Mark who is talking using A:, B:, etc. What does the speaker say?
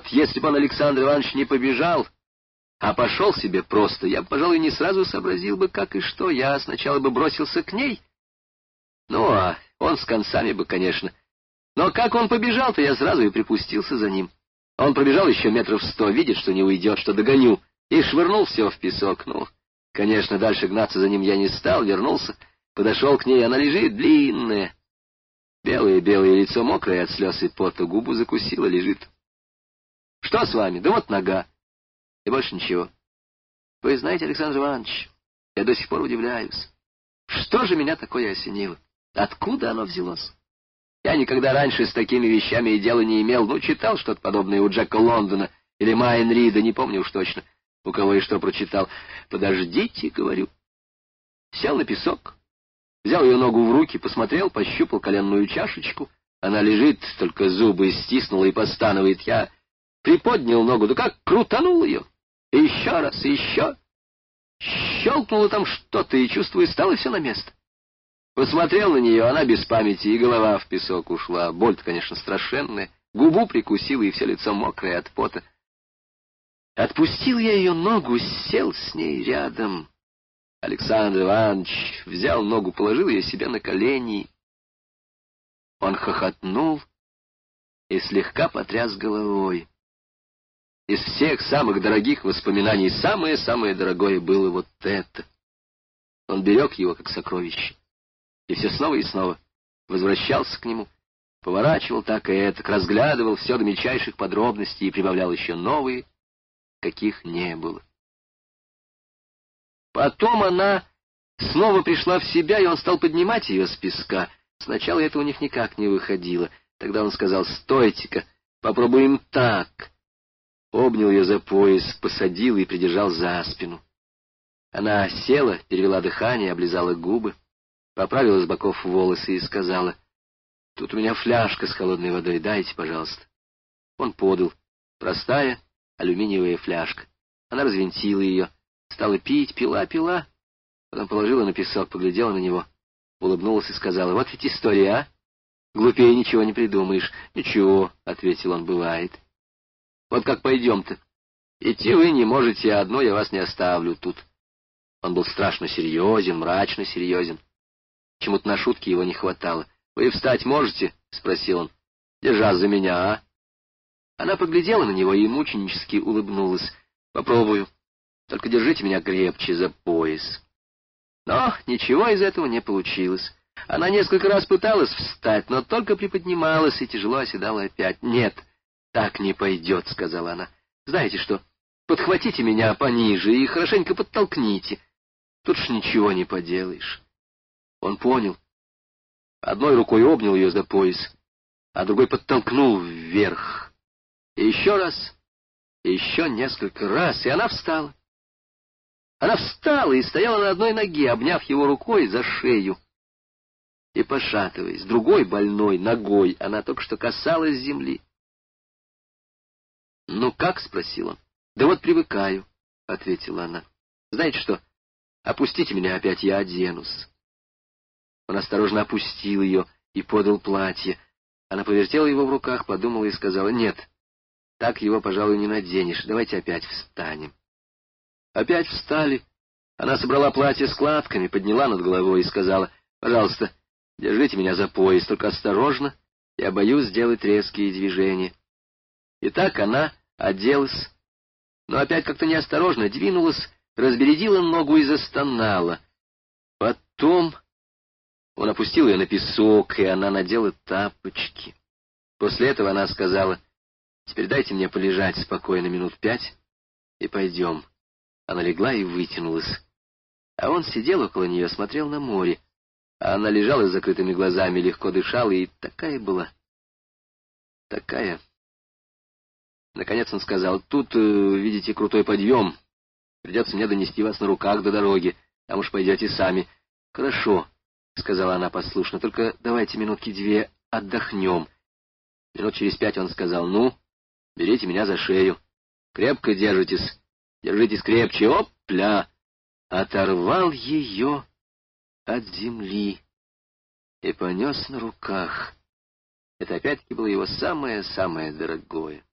A: Вот если бы он, Александр Иванович, не побежал, а пошел себе просто, я, пожалуй, не сразу сообразил бы, как и что. Я сначала бы бросился к ней. Ну, а он с концами бы, конечно. Но как он побежал-то, я сразу и припустился за ним. Он пробежал еще метров сто, видит, что не уйдет, что догоню, и швырнул все в песок. Ну, конечно, дальше гнаться за ним я не стал, вернулся, подошел к ней, она лежит длинная. Белое-белое лицо мокрое от слез и пота, губу закусила, лежит. Что с вами? Да вот нога. И больше ничего. Вы знаете, Александр Иванович, я до сих пор удивляюсь. Что же меня такое осенило? Откуда оно взялось? Я никогда раньше с такими вещами и дела не имел. Ну, читал что-то подобное у Джека Лондона или Майн Рида, не помню уж точно, у кого и что прочитал. Подождите, говорю. Сел на песок, взял ее ногу в руки, посмотрел, пощупал коленную чашечку. Она лежит, только зубы стиснула и постанывает. Я приподнял ногу, да как крутанул ее. Еще раз, еще. Щелкнуло там что-то, и, чувствую, стало все на место. Посмотрел на нее, она без памяти, и голова в песок ушла. боль конечно, страшенная. Губу прикусила, и все лицо мокрое от пота. Отпустил я ее ногу, сел с ней рядом. Александр Иванович взял ногу, положил ее себе на колени. Он хохотнул и слегка потряс головой. Из всех самых дорогих воспоминаний самое-самое дорогое было вот это. Он берег его как сокровище. И все снова и снова возвращался к нему, поворачивал так и это, разглядывал все до мельчайших подробностей и прибавлял еще новые, каких не было. Потом она снова пришла в себя, и он стал поднимать ее с песка. Сначала это у них никак не выходило. Тогда он сказал, «Стойте-ка, попробуем так» обнял ее за пояс, посадил и придержал за спину. Она села, перевела дыхание, облизала губы, поправила с боков волосы и сказала, «Тут у меня фляжка с холодной водой, дайте, пожалуйста». Он подал. Простая алюминиевая фляжка. Она развинтила ее, стала пить, пила, пила. Потом положила на песок, поглядела на него, улыбнулась и сказала, «Вот ведь история, а? Глупее ничего не придумаешь». «Ничего», — ответил он, — «бывает». Вот как пойдем-то? Идти вы не можете, а одно я вас не оставлю тут. Он был страшно серьезен, мрачно серьезен. Чему-то на шутки его не хватало. «Вы встать можете?» — спросил он. «Держа за меня, а?» Она поглядела на него и мученически улыбнулась. «Попробую. Только держите меня крепче за пояс». Но ничего из этого не получилось. Она несколько раз пыталась встать, но только приподнималась и тяжело оседала опять. «Нет, «Так не пойдет», — сказала она. «Знаете что, подхватите меня пониже и хорошенько подтолкните. Тут ж ничего не поделаешь». Он понял. Одной рукой обнял ее за пояс, а другой подтолкнул вверх. И еще раз, и еще несколько раз, и она встала. Она встала и стояла на одной ноге, обняв его рукой за шею. И, пошатываясь, другой больной ногой, она только что касалась земли. «Ну как?» — спросил он. «Да вот привыкаю», — ответила она. «Знаете что, опустите меня опять, я оденусь». Он осторожно опустил ее и подал платье. Она повертела его в руках, подумала и сказала, «Нет, так его, пожалуй, не наденешь. Давайте опять встанем». Опять встали. Она собрала платье складками, подняла над головой и сказала, «Пожалуйста, держите меня за пояс, только осторожно, я боюсь сделать резкие движения». И так она оделась, но опять как-то неосторожно двинулась, разбередила ногу и застонала. Потом он опустил ее на песок, и она надела тапочки. После этого она сказала, «Теперь дайте мне полежать спокойно минут пять, и пойдем». Она легла и вытянулась. А он сидел около нее, смотрел на море. А она лежала с закрытыми глазами, легко дышала, и такая была. Такая... Наконец он сказал, «Тут, э, видите, крутой подъем. Придется мне донести вас на руках до дороги, там уж пойдете сами». «Хорошо», — сказала она послушно, — «только давайте минутки две отдохнем». Минут через пять он сказал, «Ну, берите меня за шею. Крепко держитесь, держитесь крепче, опля!» Оторвал ее от земли и понес на руках. Это опять-таки было его самое-самое дорогое.